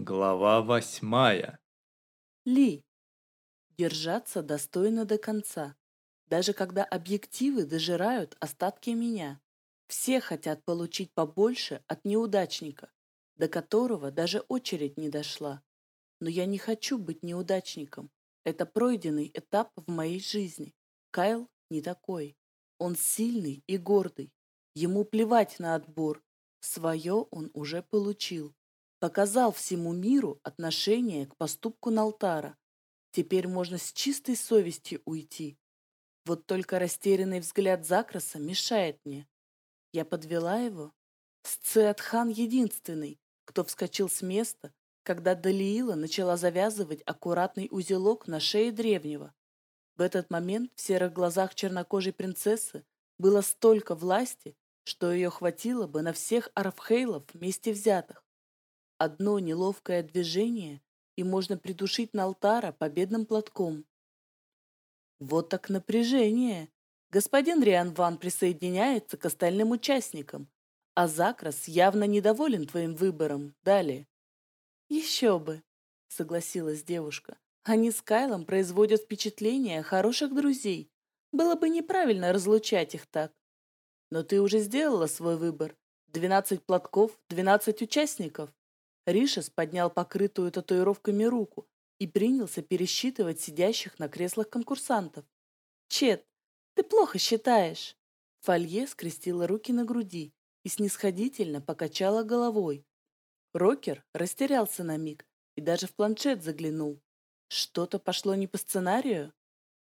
Глава восьмая. Ли. Держаться достойно до конца. Даже когда объективы дожирают остатки меня. Все хотят получить побольше от неудачника, до которого даже очередь не дошла. Но я не хочу быть неудачником. Это пройденный этап в моей жизни. Кайл не такой. Он сильный и гордый. Ему плевать на отбор. Свое он уже получил показал всему миру отношение к поступку Налтара. Теперь можно с чистой совестью уйти. Вот только растерянный взгляд Закраса мешает мне. Я подвела его. Сцеатхан единственный, кто вскочил с места, когда Далиила начала завязывать аккуратный узелок на шее древнего. В этот момент в серых глазах чернокожей принцессы было столько власти, что ее хватило бы на всех арфхейлов вместе взятых. Одно неловкое движение, и можно придушить Налтара победным платком. Вот так напряжение. Господин Риан Ван присоединяется к остальным участникам, а Закрас явно недоволен твоим выбором. Далее. Еще бы, согласилась девушка. Они с Кайлом производят впечатление хороших друзей. Было бы неправильно разлучать их так. Но ты уже сделала свой выбор. Двенадцать платков, двенадцать участников. Ришес поднял покрытую татуировками руку и принялся пересчитывать сидящих на креслах конкурсантов. «Чет, ты плохо считаешь!» Фолье скрестила руки на груди и снисходительно покачала головой. Рокер растерялся на миг и даже в планшет заглянул. Что-то пошло не по сценарию?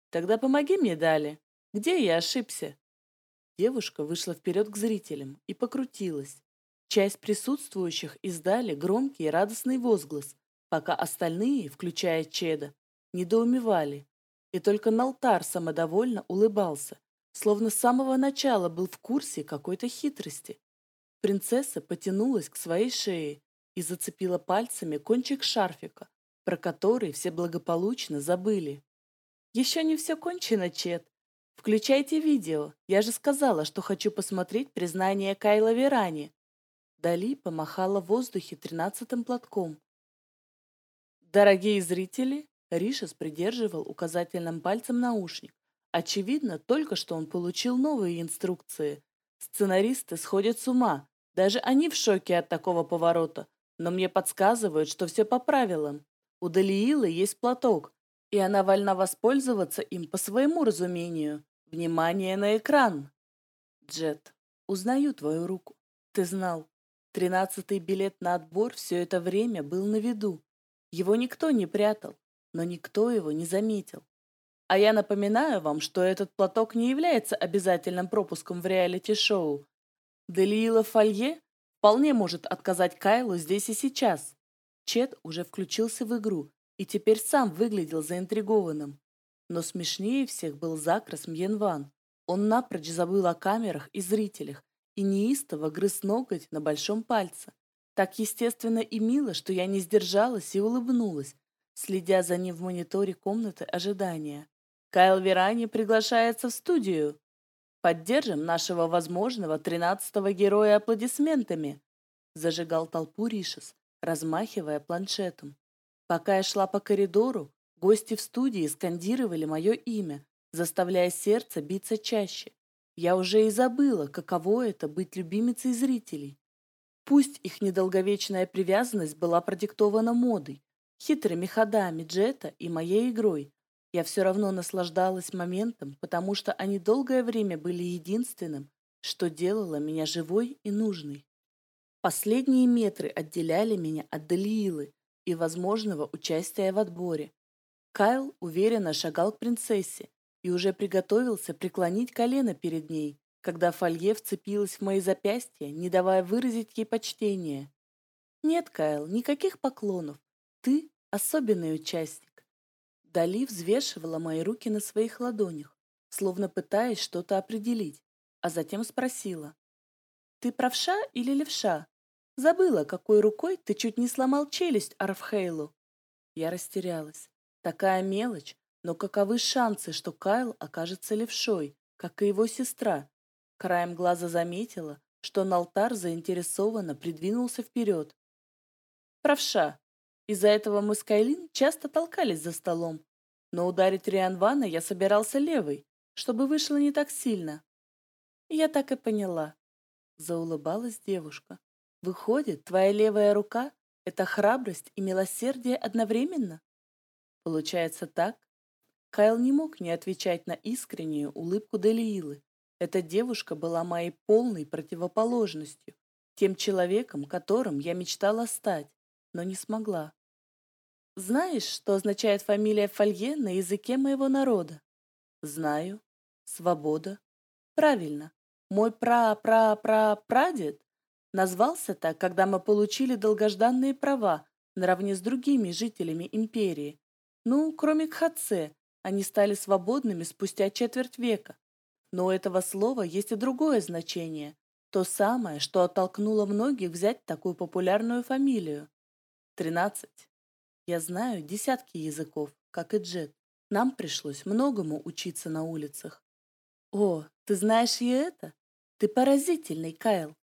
Тогда помоги мне далее. Где я ошибся? Девушка вышла вперед к зрителям и покрутилась. Часть присутствующих издали громкий и радостный возглас, пока остальные, включая Чеда, недоумевали. И только Налтар самодовольно улыбался, словно с самого начала был в курсе какой-то хитрости. Принцесса потянулась к своей шее и зацепила пальцами кончик шарфика, про который все благополучно забыли. «Еще не все кончено, Чед. Включайте видео. Я же сказала, что хочу посмотреть признание Кайла Верани. Дали помахала в воздухе тринадцатым платком. Дорогие зрители, Ришес придерживал указательным пальцем наушник. Очевидно, только что он получил новые инструкции. Сценаристы сходят с ума. Даже они в шоке от такого поворота. Но мне подсказывают, что все по правилам. У Далиилы есть платок, и она вольна воспользоваться им по своему разумению. Внимание на экран. Джет, узнаю твою руку. Ты знал. Тринадцатый билет на отбор все это время был на виду. Его никто не прятал, но никто его не заметил. А я напоминаю вам, что этот платок не является обязательным пропуском в реалити-шоу. Делиила Фолье вполне может отказать Кайлу здесь и сейчас. Чет уже включился в игру и теперь сам выглядел заинтригованным. Но смешнее всех был Закрас Мьенван. Он напрочь забыл о камерах и зрителях и неистово грыз ноготь на большом пальце. Так естественно и мило, что я не сдержалась и улыбнулась, следя за ним в мониторе комнаты ожидания. Кайл Верани приглашается в студию. Поддержим нашего возможного тринадцатого героя аплодисментами. Зажигал толпу Ришес, размахивая планшетом. Пока я шла по коридору, гости в студии скандировали мое имя, заставляя сердце биться чаще. Я уже и забыла, каково это быть любимицей зрителей. Пусть их недолговечная привязанность была продиктована модой, хитрыми ходами Джета и моей игрой, я все равно наслаждалась моментом, потому что они долгое время были единственным, что делало меня живой и нужной. Последние метры отделяли меня от Далиилы и возможного участия в отборе. Кайл уверенно шагал к принцессе, и уже приготовился преклонить колено перед ней, когда Фолье вцепилась в мои запястья, не давая выразить ей почтение. «Нет, Кайл, никаких поклонов. Ты особенный участник». Дали взвешивала мои руки на своих ладонях, словно пытаясь что-то определить, а затем спросила. «Ты правша или левша? Забыла, какой рукой ты чуть не сломал челюсть Арфхейлу». Я растерялась. Такая мелочь, но каковы шансы, что Кайл окажется левшой, как и его сестра? Краем глаза заметила, что Налтар заинтересованно придвинулся вперед. «Правша, Из-за этого мы с Кайлин часто толкались за столом. Но ударить Рианвана я собирался левой, чтобы вышло не так сильно. Я так и поняла. Заулыбалась девушка. Выходит, твоя левая рука — это храбрость и милосердие одновременно? Получается так? Кайл не мог не отвечать на искреннюю улыбку Делиилы. Эта девушка была моей полной противоположностью, тем человеком, которым я мечтала стать, но не смогла. Знаешь, что означает фамилия Фолье на языке моего народа? Знаю. Свобода. Правильно. Мой пра-пра-пра-прадед назвался так, когда мы получили долгожданные права наравне с другими жителями империи. Ну, кроме Кхаце, они стали свободными спустя четверть века. Но у этого слова есть и другое значение. То самое, что оттолкнуло многих взять такую популярную фамилию. Тринадцать. Я знаю десятки языков, как и Джет. Нам пришлось многому учиться на улицах. О, ты знаешь и это? Ты поразительный, Кайл.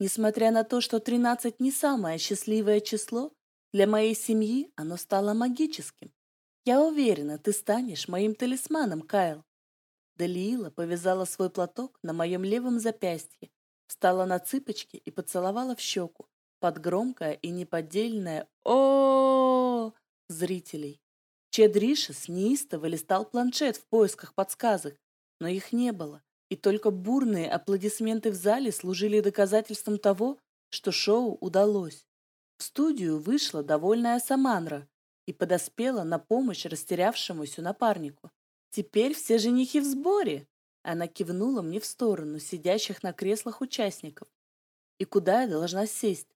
Несмотря на то, что тринадцать не самое счастливое число, для моей семьи оно стало магическим. Я уверена, ты станешь моим талисманом, Кайл. Далиила повязала свой платок на моем левом запястье, встала на цыпочки и поцеловала в щеку под громкое и неподдельное о, зрителей. Чед Ришес неистово листал планшет в поисках подсказок, но их не было, и только бурные аплодисменты в зале служили доказательством того, что шоу удалось. В студию вышла довольная Саманра, и подоспела на помощь растерявшемуся напарнику. «Теперь все женихи в сборе!» Она кивнула мне в сторону сидящих на креслах участников. «И куда я должна сесть?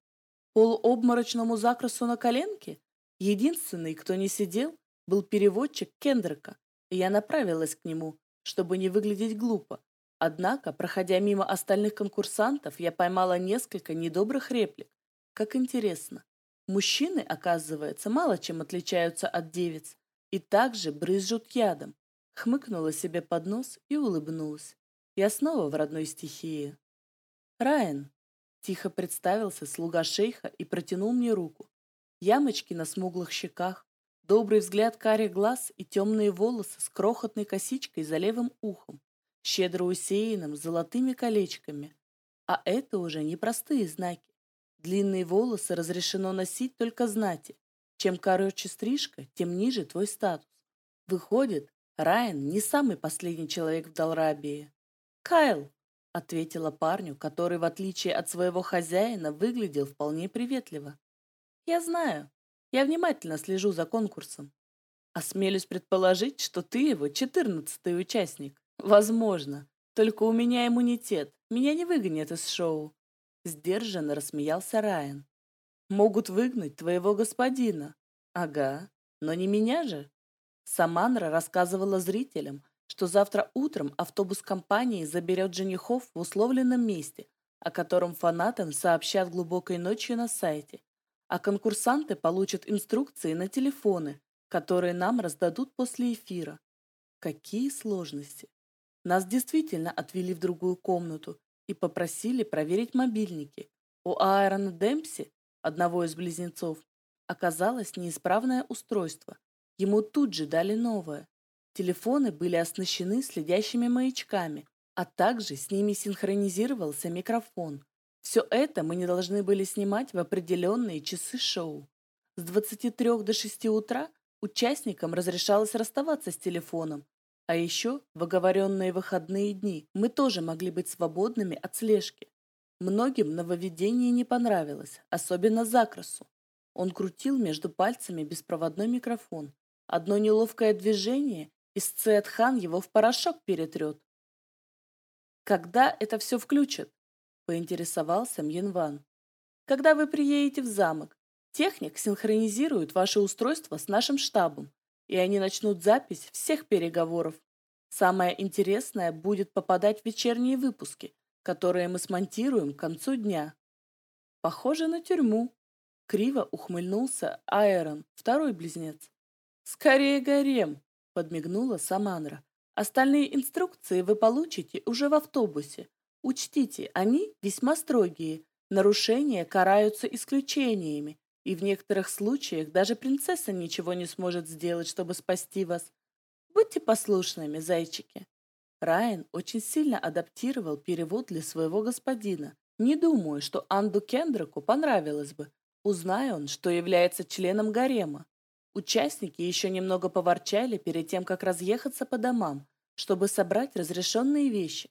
Полуобморочному закрасу на коленке?» Единственный, кто не сидел, был переводчик Кендрика, и я направилась к нему, чтобы не выглядеть глупо. Однако, проходя мимо остальных конкурсантов, я поймала несколько недобрых реплик. Как интересно, Мужчины, оказывается, мало чем отличаются от девиц и также брызжут ядом. Хмыкнула себе под нос и улыбнулась. Я снова в родной стихии. «Райан», — тихо представился слуга шейха и протянул мне руку. Ямочки на смуглых щеках, добрый взгляд карих глаз и темные волосы с крохотной косичкой за левым ухом, щедро усеянным золотыми колечками. А это уже не простые знаки. Длинные волосы разрешено носить только знати. Чем короче стрижка, тем ниже твой статус. Выходит, Райан не самый последний человек в Далрабии. «Кайл!» — ответила парню, который, в отличие от своего хозяина, выглядел вполне приветливо. «Я знаю. Я внимательно слежу за конкурсом. Осмелюсь предположить, что ты его четырнадцатый участник. Возможно. Только у меня иммунитет. Меня не выгонят из шоу. Сдержанно рассмеялся Райан. «Могут выгнать твоего господина». «Ага, но не меня же». Саманра рассказывала зрителям, что завтра утром автобус компании заберет женихов в условленном месте, о котором фанатам сообщат глубокой ночью на сайте, а конкурсанты получат инструкции на телефоны, которые нам раздадут после эфира. Какие сложности! Нас действительно отвели в другую комнату, и попросили проверить мобильники. У Аарона Демпси, одного из близнецов, оказалось неисправное устройство. Ему тут же дали новое. Телефоны были оснащены следящими маячками, а также с ними синхронизировался микрофон. Все это мы не должны были снимать в определенные часы шоу. С 23 до 6 утра участникам разрешалось расставаться с телефоном, а еще в оговоренные выходные дни мы тоже могли быть свободными от слежки. Многим нововведение не понравилось, особенно Закрасу. Он крутил между пальцами беспроводной микрофон. Одно неловкое движение, и Сцетхан его в порошок перетрет. «Когда это все включат?» – поинтересовался Мьенван. «Когда вы приедете в замок, техник синхронизирует ваше устройство с нашим штабом и они начнут запись всех переговоров. Самое интересное будет попадать в вечерние выпуски, которые мы смонтируем к концу дня. Похоже на тюрьму. Криво ухмыльнулся Айрон, второй близнец. «Скорее гарем!» – подмигнула Саманра. «Остальные инструкции вы получите уже в автобусе. Учтите, они весьма строгие. Нарушения караются исключениями, И в некоторых случаях даже принцесса ничего не сможет сделать, чтобы спасти вас. Будьте послушными, зайчики. Райан очень сильно адаптировал перевод для своего господина. Не думаю, что Анду Кендрику понравилось бы, узнай он, что является членом гарема. Участники еще немного поворчали перед тем, как разъехаться по домам, чтобы собрать разрешенные вещи.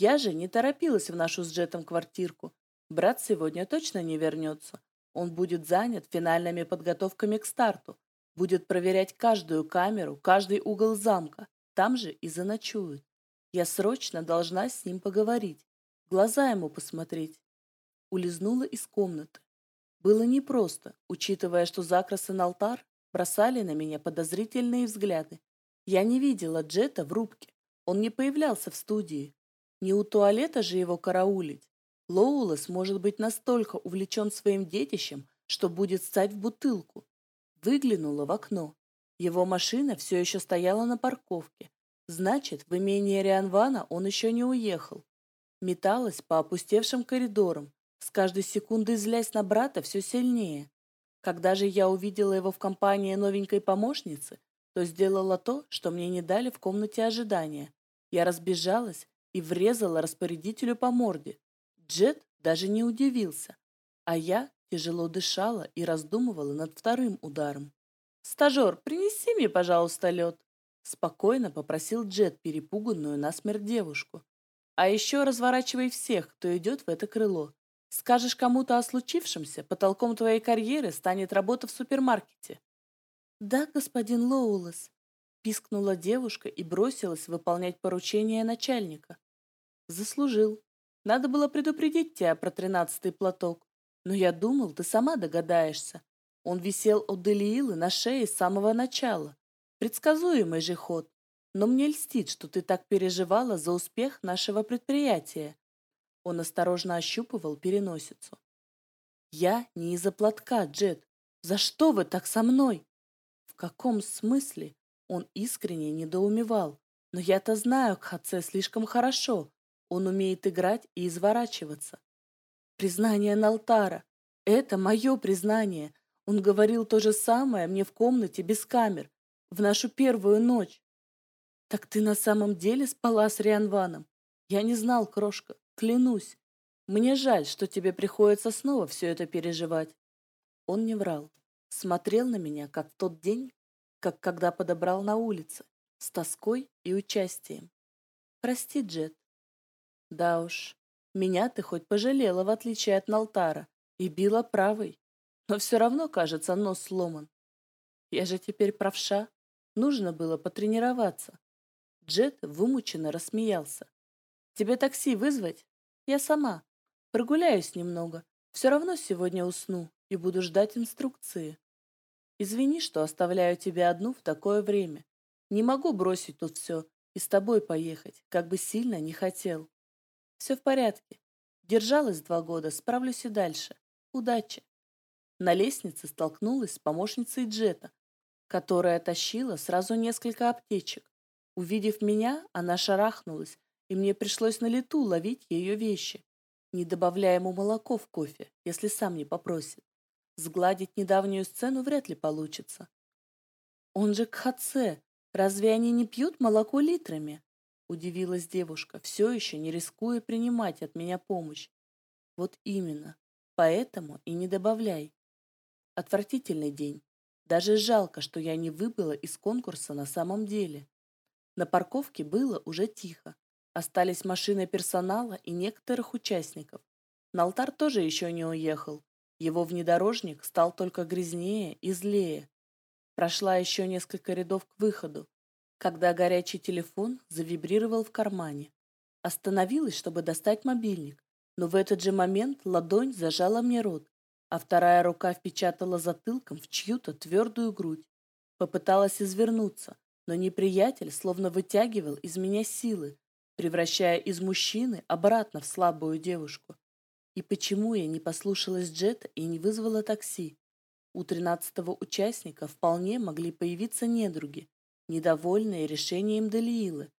Я же не торопилась в нашу с Джетом квартирку. Брат сегодня точно не вернется. Он будет занят финальными подготовками к старту, будет проверять каждую камеру, каждый угол замка, там же и заночует. Я срочно должна с ним поговорить, глаза ему посмотреть. Улизнула из комнаты. Было непросто, учитывая, что Закрас и Налтар бросали на меня подозрительные взгляды. Я не видела Джета в рубке. Он не появлялся в студии. Не у туалета же его караулить. Лоулес может быть настолько увлечен своим детищем, что будет стать в бутылку. Выглянула в окно. Его машина все еще стояла на парковке. Значит, в имение Рианвана он еще не уехал. Металась по опустевшим коридорам, с каждой секундой злясь на брата все сильнее. Когда же я увидела его в компании новенькой помощницы, то сделала то, что мне не дали в комнате ожидания. Я разбежалась и врезала распорядителю по морде. Джет даже не удивился, а я тяжело дышала и раздумывала над вторым ударом. «Стажер, принеси мне, пожалуйста, лед!» Спокойно попросил Джет перепуганную насмерть девушку. «А еще разворачивай всех, кто идет в это крыло. Скажешь кому-то о случившемся, потолком твоей карьеры станет работа в супермаркете». «Да, господин Лоулес», — пискнула девушка и бросилась выполнять поручение начальника. «Заслужил. Надо было предупредить тебя про тринадцатый платок. Но я думал, ты сама догадаешься. Он висел у Делиилы на шее с самого начала. Предсказуемый же ход. Но мне льстит, что ты так переживала за успех нашего предприятия. Он осторожно ощупывал переносицу. Я не из-за платка, Джет. За что вы так со мной? В каком смысле? Он искренне недоумевал. Но я-то знаю Кхаце слишком хорошо. Он умеет играть и изворачиваться. Признание Налтара. Это мое признание. Он говорил то же самое мне в комнате без камер, в нашу первую ночь. Так ты на самом деле спала с Рианваном? Я не знал, крошка, клянусь. Мне жаль, что тебе приходится снова все это переживать. Он не врал. Смотрел на меня, как в тот день, как когда подобрал на улице, с тоской и участием. Прости, Джет, да уж, меня ты хоть пожалела, в отличие от Налтара, и била правой. Но все равно, кажется, нос сломан. Я же теперь правша. Нужно было потренироваться. Джет вымученно рассмеялся. Тебе такси вызвать? Я сама. Прогуляюсь немного. Все равно сегодня усну и буду ждать инструкции. Извини, что оставляю тебя одну в такое время. Не могу бросить тут все и с тобой поехать, как бы сильно не хотел. Все в порядке. Держалась два года, справлюсь и дальше. Удачи. На лестнице столкнулась с помощницей Джета, которая тащила сразу несколько аптечек. Увидев меня, она шарахнулась, и мне пришлось на лету ловить ее вещи, не добавляя ему молоко в кофе, если сам не попросит. Сгладить недавнюю сцену вряд ли получится. Он же Кхаце. Разве они не пьют молоко литрами? Удивилась девушка, все еще не рискуя принимать от меня помощь. Вот именно. Поэтому и не добавляй. Отвратительный день. Даже жалко, что я не выбыла из конкурса на самом деле. На парковке было уже тихо. Остались машины персонала и некоторых участников. Налтар тоже еще не уехал. Его внедорожник стал только грязнее и злее. Прошла еще несколько рядов к выходу, когда горячий телефон завибрировал в кармане. Остановилась, чтобы достать мобильник, но в этот же момент ладонь зажала мне рот, а вторая рука впечатала затылком в чью-то твердую грудь. Попыталась извернуться, но неприятель словно вытягивал из меня силы, превращая из мужчины обратно в слабую девушку. И почему я не послушалась Джета и не вызвала такси? У тринадцатого участника вполне могли появиться недруги, недовольные решением Делиилы.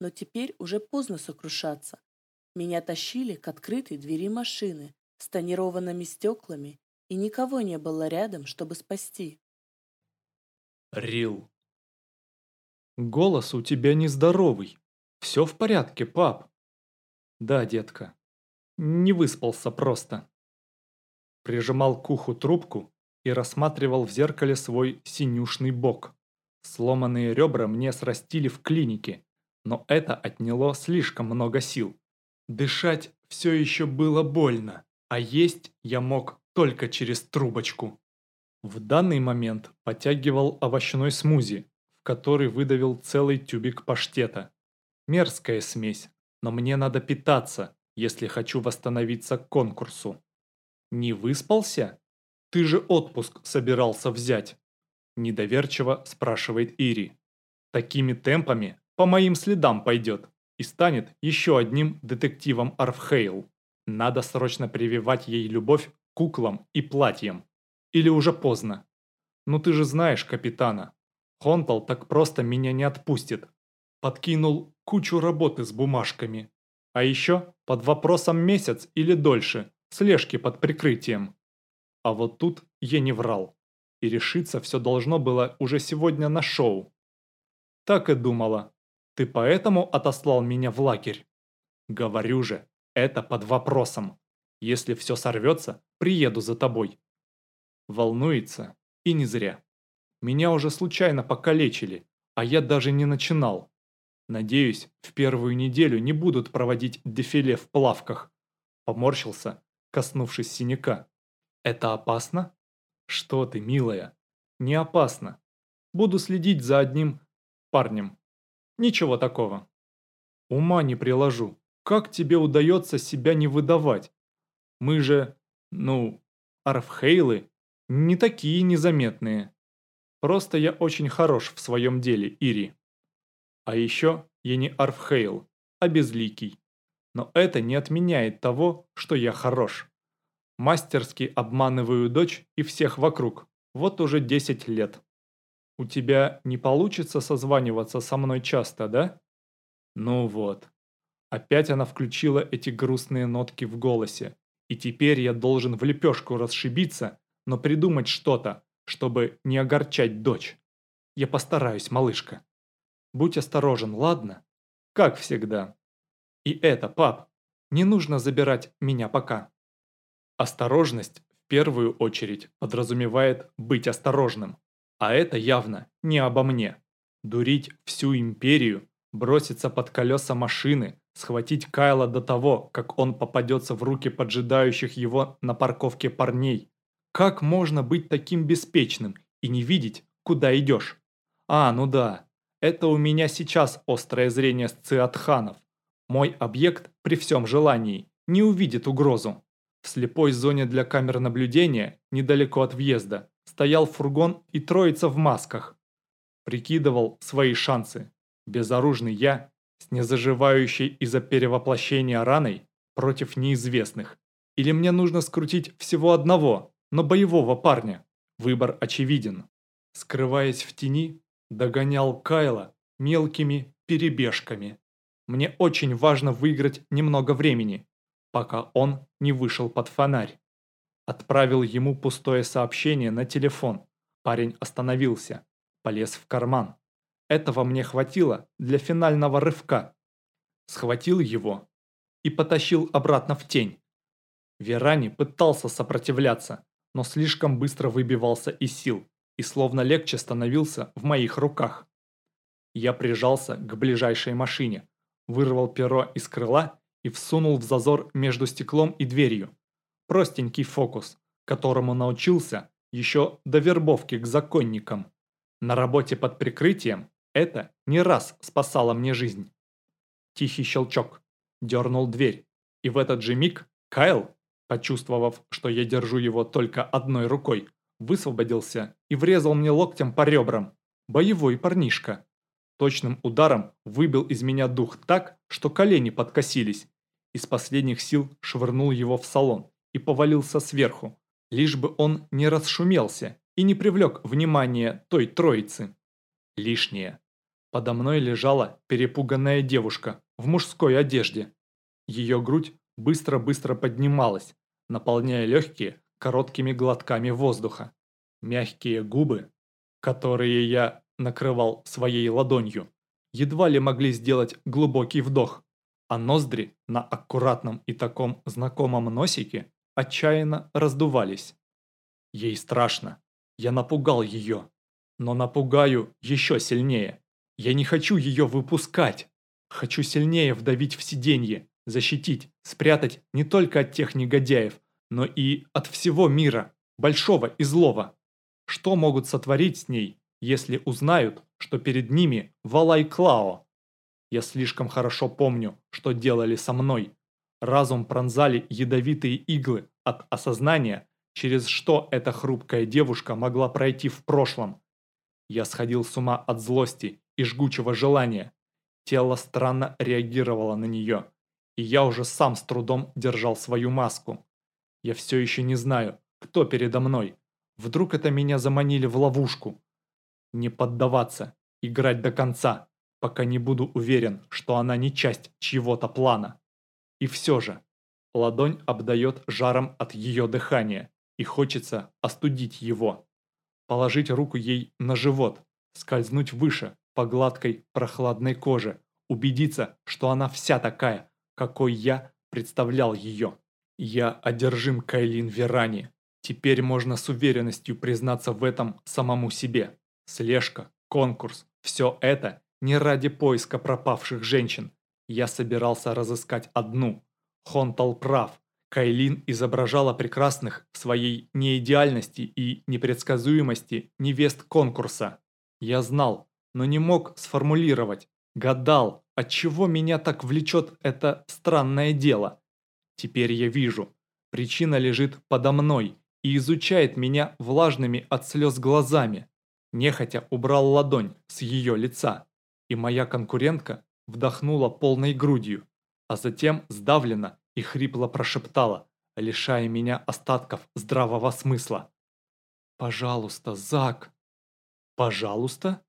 Но теперь уже поздно сокрушаться. Меня тащили к открытой двери машины с тонированными стеклами и никого не было рядом, чтобы спасти. Рил. Голос у тебя нездоровый. Все в порядке, пап? Да, детка. Не выспался просто. Прижимал к уху трубку и рассматривал в зеркале свой синюшный бок. Сломанные ребра мне срастили в клинике, но это отняло слишком много сил. Дышать все еще было больно, а есть я мог только через трубочку. В данный момент подтягивал овощной смузи, в который выдавил целый тюбик паштета. Мерзкая смесь, но мне надо питаться, если хочу восстановиться к конкурсу. Не выспался? Ты же отпуск собирался взять. Недоверчиво спрашивает Ири. Такими темпами по моим следам пойдет и станет еще одним детективом Арфхейл. Надо срочно прививать ей любовь куклам и платьям. Или уже поздно? Ну ты же знаешь капитана. Хонтал так просто меня не отпустит. Подкинул кучу работы с бумажками. А еще под вопросом месяц или дольше, слежки под прикрытием. А вот тут я не врал. И решиться все должно было уже сегодня на шоу. Так и думала. Ты поэтому отослал меня в лагерь? Говорю же, это под вопросом. Если все сорвется, приеду за тобой. Волнуется. И не зря. Меня уже случайно покалечили, а я даже не начинал. Надеюсь, в первую неделю не будут проводить дефиле в плавках. Поморщился, коснувшись синяка. Это опасно? Что ты, милая? Не опасно. Буду следить за одним парнем. Ничего такого. Ума не приложу. Как тебе удается себя не выдавать? Мы же, ну, арфхейлы не такие незаметные. Просто я очень хорош в своем деле, Ири. А еще я не Арфхейл, а безликий. Но это не отменяет того, что я хорош. Мастерски обманываю дочь и всех вокруг. Вот уже 10 лет. У тебя не получится созваниваться со мной часто, да? Ну вот. Опять она включила эти грустные нотки в голосе. И теперь я должен в лепешку расшибиться но придумать что-то, чтобы не огорчать дочь. Я постараюсь, малышка. Будь осторожен, ладно? Как всегда. И это, пап, не нужно забирать меня пока. Осторожность в первую очередь подразумевает быть осторожным. А это явно не обо мне. Дурить всю империю, броситься под колеса машины, схватить Кайла до того, как он попадется в руки поджидающих его на парковке парней, как можно быть таким беспечным и не видеть, куда идешь? А, ну да, это у меня сейчас острое зрение сциатханов. Мой объект при всем желании не увидит угрозу. В слепой зоне для камер наблюдения, недалеко от въезда, стоял фургон и троица в масках. Прикидывал свои шансы. Безоружный я, с незаживающей из-за перевоплощения раной, против неизвестных. Или мне нужно скрутить всего одного, но боевого парня. Выбор очевиден. Скрываясь в тени, догонял Кайла мелкими перебежками. Мне очень важно выиграть немного времени, пока он не вышел под фонарь. Отправил ему пустое сообщение на телефон. Парень остановился, полез в карман. Этого мне хватило для финального рывка. Схватил его и потащил обратно в тень. Верани пытался сопротивляться, но слишком быстро выбивался из сил и словно легче становился в моих руках. Я прижался к ближайшей машине, вырвал перо из крыла и всунул в зазор между стеклом и дверью. Простенький фокус, которому научился еще до вербовки к законникам. На работе под прикрытием это не раз спасало мне жизнь. Тихий щелчок. Дернул дверь. И в этот же миг Кайл Почувствовав, что я держу его только одной рукой, высвободился и врезал мне локтем по ребрам. Боевой парнишка. Точным ударом выбил из меня дух так, что колени подкосились. Из последних сил швырнул его в салон и повалился сверху, лишь бы он не расшумелся и не привлек внимание той троицы. Лишнее. Подо мной лежала перепуганная девушка в мужской одежде. Ее грудь быстро-быстро поднималась, наполняя легкие короткими глотками воздуха. Мягкие губы, которые я накрывал своей ладонью, едва ли могли сделать глубокий вдох, а ноздри на аккуратном и таком знакомом носике отчаянно раздувались. Ей страшно. Я напугал ее. Но напугаю еще сильнее. Я не хочу ее выпускать. Хочу сильнее вдавить в сиденье, защитить, спрятать не только от тех негодяев, но и от всего мира, большого и злого. Что могут сотворить с ней, если узнают, что перед ними Валай Клао? Я слишком хорошо помню, что делали со мной. Разум пронзали ядовитые иглы от осознания, через что эта хрупкая девушка могла пройти в прошлом. Я сходил с ума от злости и жгучего желания. Тело странно реагировало на нее, и я уже сам с трудом держал свою маску. Я все еще не знаю, кто передо мной. Вдруг это меня заманили в ловушку. Не поддаваться, играть до конца, пока не буду уверен, что она не часть чьего-то плана. И все же, ладонь обдает жаром от ее дыхания, и хочется остудить его. Положить руку ей на живот, скользнуть выше, по гладкой прохладной коже, убедиться, что она вся такая, какой я представлял ее. Я одержим Кайлин Верани. Теперь можно с уверенностью признаться в этом самому себе. Слежка, конкурс, все это не ради поиска пропавших женщин. Я собирался разыскать одну. Хонтал прав. Кайлин изображала прекрасных в своей неидеальности и непредсказуемости невест конкурса. Я знал, но не мог сформулировать. Гадал, отчего меня так влечет это странное дело. Теперь я вижу. Причина лежит подо мной и изучает меня влажными от слез глазами. Нехотя убрал ладонь с ее лица, и моя конкурентка вдохнула полной грудью, а затем сдавленно и хрипло прошептала, лишая меня остатков здравого смысла. «Пожалуйста, Зак!» «Пожалуйста?»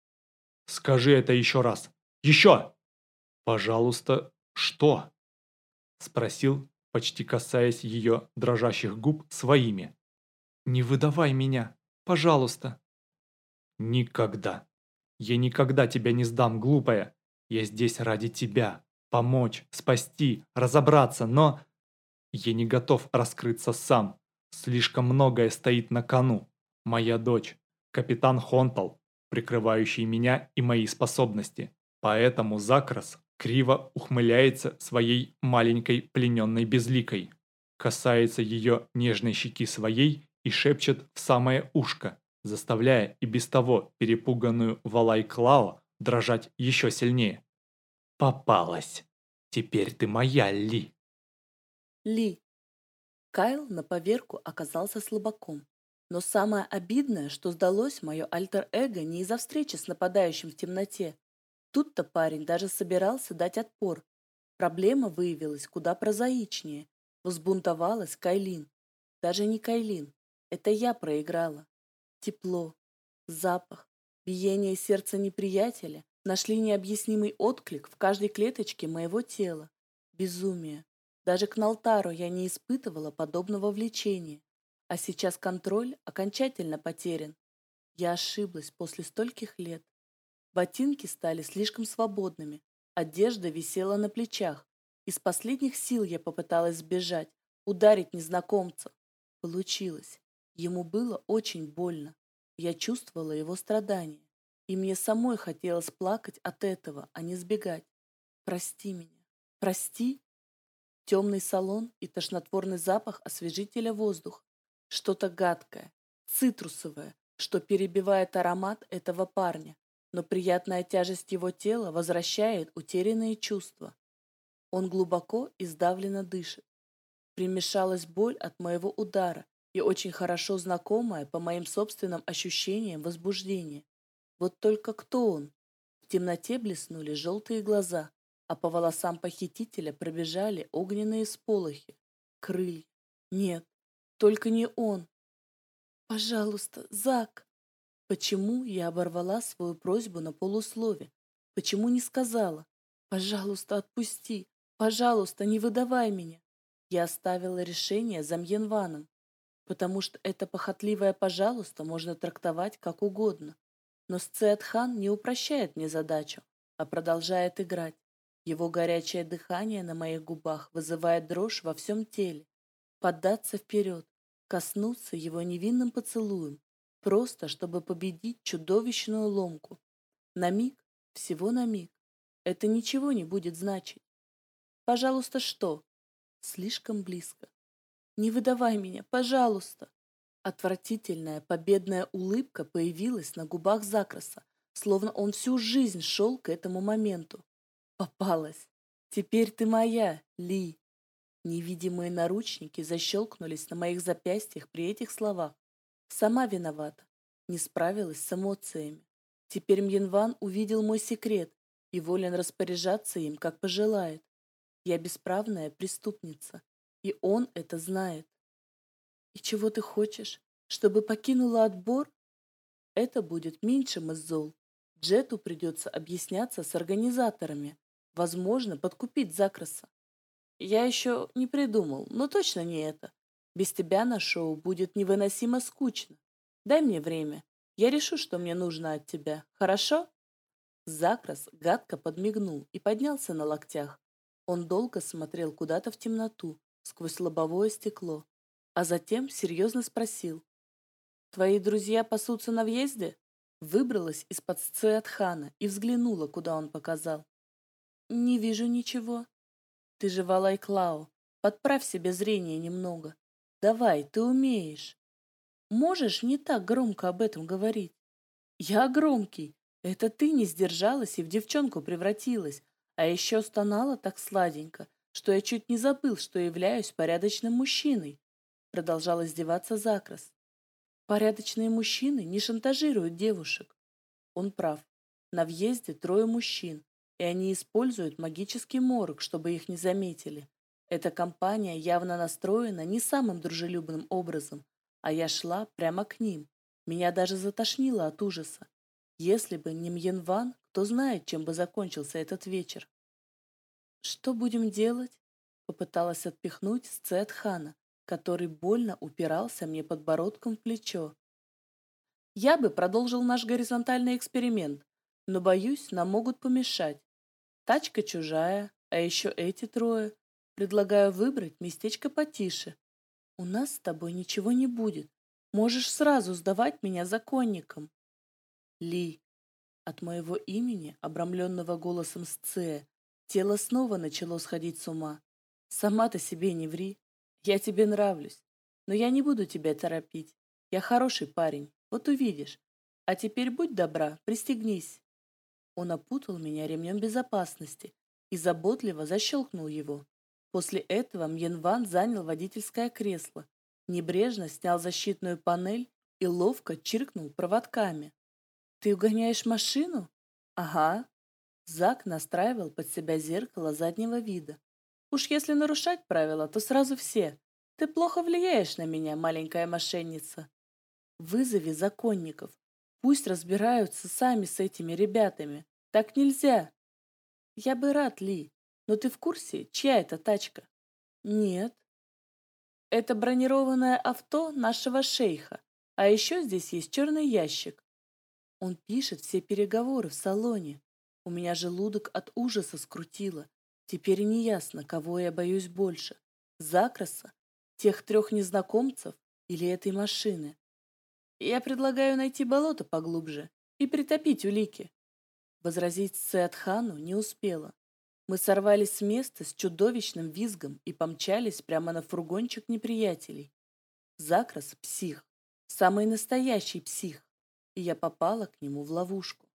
«Скажи это еще раз! Еще!» «Пожалуйста, что?» Спросил почти касаясь ее дрожащих губ своими. «Не выдавай меня, пожалуйста». «Никогда. Я никогда тебя не сдам, глупая. Я здесь ради тебя. Помочь, спасти, разобраться, но...» Я не готов раскрыться сам. Слишком многое стоит на кону. Моя дочь, капитан Хонтал, прикрывающий меня и мои способности. Поэтому Закрас криво ухмыляется своей маленькой плененной безликой, касается ее нежной щеки своей и шепчет в самое ушко, заставляя и без того перепуганную Валай Клао дрожать еще сильнее. «Попалась! Теперь ты моя, Ли!» Ли. Кайл на поверку оказался слабаком. Но самое обидное, что сдалось мое альтер-эго не из-за встречи с нападающим в темноте, Тут-то парень даже собирался дать отпор. Проблема выявилась куда прозаичнее. Взбунтовалась Кайлин. Даже не Кайлин. Это я проиграла. Тепло, запах, биение сердца неприятеля нашли необъяснимый отклик в каждой клеточке моего тела. Безумие. Даже к Налтару я не испытывала подобного влечения. А сейчас контроль окончательно потерян. Я ошиблась после стольких лет. Ботинки стали слишком свободными, одежда висела на плечах. Из последних сил я попыталась сбежать, ударить незнакомца. Получилось. Ему было очень больно. Я чувствовала его страдания. И мне самой хотелось плакать от этого, а не сбегать. Прости меня. Прости. Темный салон и тошнотворный запах освежителя воздуха. Что-то гадкое, цитрусовое, что перебивает аромат этого парня но приятная тяжесть его тела возвращает утерянные чувства. Он глубоко и сдавленно дышит. Примешалась боль от моего удара и очень хорошо знакомая по моим собственным ощущениям возбуждения. Вот только кто он? В темноте блеснули желтые глаза, а по волосам похитителя пробежали огненные сполохи. Крылья. Нет, только не он. «Пожалуйста, Зак!» Почему я оборвала свою просьбу на полуслове? Почему не сказала? Пожалуйста, отпусти. Пожалуйста, не выдавай меня. Я оставила решение за Мьенваном. Потому что это похотливое «пожалуйста» можно трактовать как угодно. Но Сцеатхан не упрощает мне задачу, а продолжает играть. Его горячее дыхание на моих губах вызывает дрожь во всем теле. Поддаться вперед, коснуться его невинным поцелуем, просто чтобы победить чудовищную ломку. На миг, всего на миг, это ничего не будет значить. Пожалуйста, что? Слишком близко. Не выдавай меня, пожалуйста. Отвратительная победная улыбка появилась на губах Закраса, словно он всю жизнь шел к этому моменту. Попалась. Теперь ты моя, Ли. Невидимые наручники защелкнулись на моих запястьях при этих словах. Сама виновата. Не справилась с эмоциями. Теперь Мьенван увидел мой секрет и волен распоряжаться им, как пожелает. Я бесправная преступница, и он это знает. И чего ты хочешь? Чтобы покинула отбор? Это будет меньшим из. Джету придется объясняться с организаторами. Возможно, подкупить Закраса. Я еще не придумал, но точно не это. Без тебя на шоу будет невыносимо скучно. Дай мне время. Я решу, что мне нужно от тебя. Хорошо? Закрас гадко подмигнул и поднялся на локтях. Он долго смотрел куда-то в темноту, сквозь лобовое стекло, а затем серьезно спросил. «Твои друзья пасутся на въезде?» Выбралась из-под сцы от хана и взглянула, куда он показал. «Не вижу ничего», ты же Валай Клау, подправь себе зрение немного. Давай, ты умеешь. Можешь не так громко об этом говорить. Я громкий. Это ты не сдержалась и в девчонку превратилась, а еще стонала так сладенько, что я чуть не забыл, что являюсь порядочным мужчиной. Продолжал издеваться Закрас. Порядочные мужчины не шантажируют девушек. Он прав. На въезде трое мужчин, и они используют магический морок, чтобы их не заметили. Эта компания явно настроена не самым дружелюбным образом, а я шла прямо к ним. Меня даже затошнило от ужаса. Если бы не Мьенван, кто знает, чем бы закончился этот вечер. «Что будем делать?» Попыталась отпихнуть Сцетхана, который больно упирался мне подбородком в плечо. «Я бы продолжил наш горизонтальный эксперимент, но, боюсь, нам могут помешать. Тачка чужая, а еще эти трое. Предлагаю выбрать местечко потише. У нас с тобой ничего не будет. Можешь сразу сдавать меня законникам. Ли. От моего имени, обрамленного голосом Сцея, тело снова начало сходить с ума. Сама-то себе не ври. Я тебе нравлюсь. Но я не буду тебя торопить. Я хороший парень, вот увидишь. А теперь будь добра, пристегнись. Он опутал меня ремнем безопасности и заботливо защелкнул его. После этого Мьенван занял водительское кресло, небрежно снял защитную панель и ловко чиркнул проводками. «Ты угоняешь машину?» «Ага». Зак настраивал под себя зеркало заднего вида. «Уж если нарушать правила, то сразу все. Ты плохо влияешь на меня, маленькая мошенница. Вызови законников. Пусть разбираются сами с этими ребятами. Так нельзя. Я бы рад, Ли, но ты в курсе, чья это тачка? Нет. Это бронированное авто нашего шейха, а еще здесь есть черный ящик. Он пишет все переговоры в салоне. У меня желудок от ужаса скрутило. Теперь не ясно, кого я боюсь больше. Закраса, тех трех незнакомцев или этой машины. Я предлагаю найти болото поглубже и притопить улики. Возразить Сеатхану не успела. Мы сорвались с места с чудовищным визгом и помчались прямо на фургончик неприятелей. Закрас — псих, самый настоящий псих, и я попала к нему в ловушку.